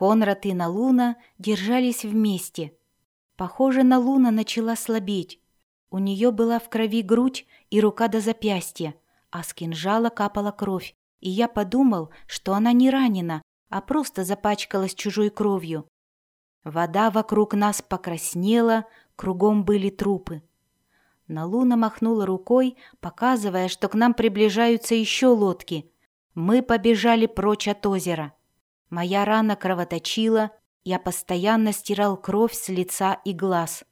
Конрад и Налуна держались вместе. Похоже, Налуна начала слабеть. У нее была в крови грудь и рука до запястья, а с кинжала капала кровь, и я подумал, что она не ранена, а просто запачкалась чужой кровью. Вода вокруг нас покраснела, кругом были трупы. Налуна махнула рукой, показывая, что к нам приближаются еще лодки. Мы побежали прочь от озера. Моя рана кровоточила, я постоянно стирал кровь с лица и глаз.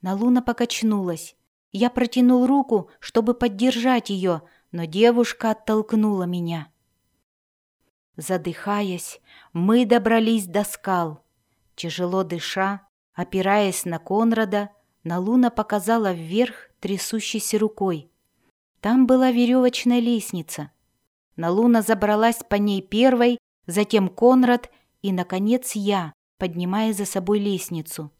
Налуна покачнулась. Я протянул руку, чтобы поддержать ее, но девушка оттолкнула меня. Задыхаясь, мы добрались до скал. Тяжело дыша, опираясь на Конрада, Налуна показала вверх трясущейся рукой. Там была веревочная лестница. Налуна забралась по ней первой затем Конрад и, наконец, я, поднимая за собой лестницу.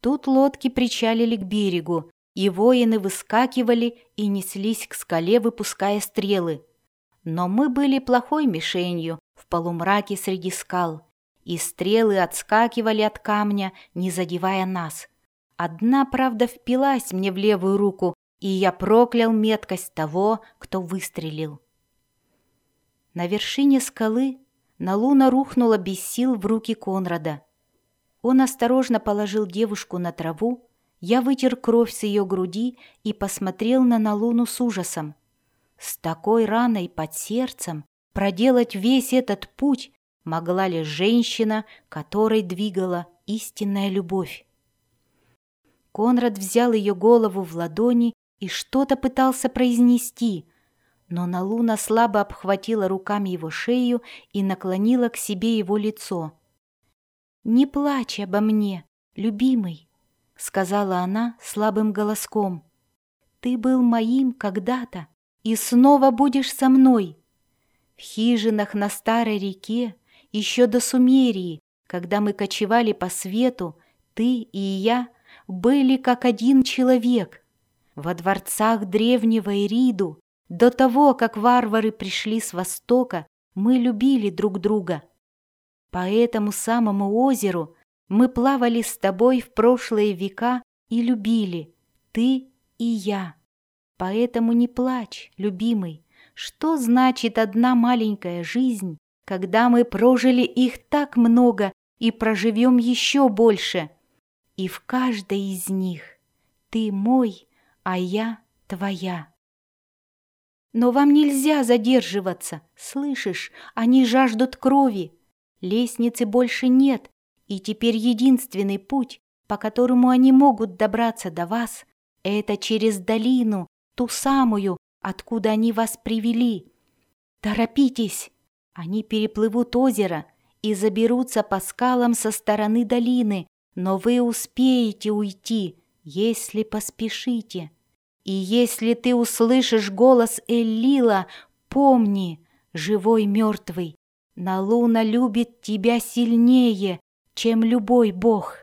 Тут лодки причалили к берегу, и воины выскакивали и неслись к скале, выпуская стрелы. Но мы были плохой мишенью в полумраке среди скал, и стрелы отскакивали от камня, не задевая нас. Одна, правда, впилась мне в левую руку, и я проклял меткость того, кто выстрелил. На вершине скалы Налуна рухнула без сил в руки Конрада. Он осторожно положил девушку на траву, я вытер кровь с ее груди и посмотрел на Налуну с ужасом. С такой раной под сердцем проделать весь этот путь могла ли женщина, которой двигала истинная любовь. Конрад взял ее голову в ладони и что-то пытался произнести, но Налуна слабо обхватила руками его шею и наклонила к себе его лицо. «Не плачь обо мне, любимый», — сказала она слабым голоском. «Ты был моим когда-то и снова будешь со мной. В хижинах на старой реке, еще до Сумерии, когда мы кочевали по свету, ты и я были как один человек. Во дворцах древнего Ириду до того, как варвары пришли с востока, мы любили друг друга. По этому самому озеру мы плавали с тобой в прошлые века и любили, ты и я. Поэтому не плачь, любимый, что значит одна маленькая жизнь, когда мы прожили их так много и проживем еще больше. И в каждой из них ты мой, а я твоя. Но вам нельзя задерживаться, слышишь? Они жаждут крови. Лестницы больше нет, и теперь единственный путь, по которому они могут добраться до вас, это через долину, ту самую, откуда они вас привели. Торопитесь! Они переплывут озеро и заберутся по скалам со стороны долины, но вы успеете уйти, если поспешите. И если ты услышишь голос Эллила, помни, живой мертвый, Налуна любит тебя сильнее, чем любой бог.